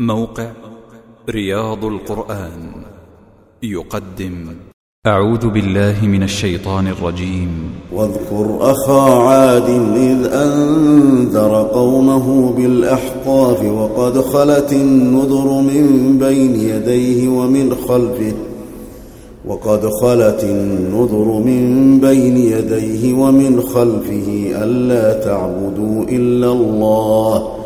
موقع رياض القرآن يقدم. أعوذ بالله من الشيطان الرجيم. واذكر أخا عاد إذ أنذر قومه بالأحقاف وقد خلت النذر من بين يديه ومن خلفه وقد خلت النذر من بين يديه ومن خلفه ألا تعبدوا إلا الله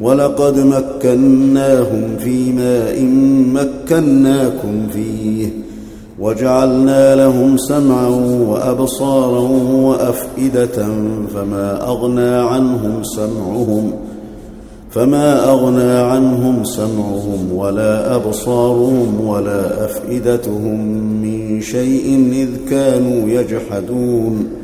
ولقد مكناهم في ماء مكناكم فيه وجعلنا لهم سمعا وأبصارا وأفئدة فما أغنى عنهم سمعهم فما أغنى عنهم سمعهم ولا أبصارهم ولا أفئدتهم من شيء إذ كانوا يجحدون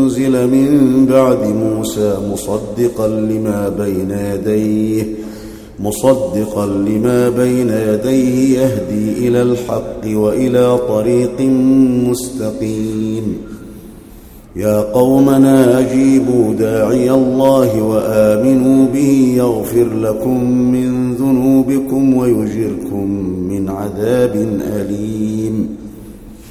من بعد موسى مصدقا لما بين يديه مصدقا لما بين يديه يهدي إلى الحق وإلى طريق مستقيم. يا قومنا أجيبوا داعي الله وآمنوا به يغفر لكم من ذنوبكم ويجركم من عذاب أليم.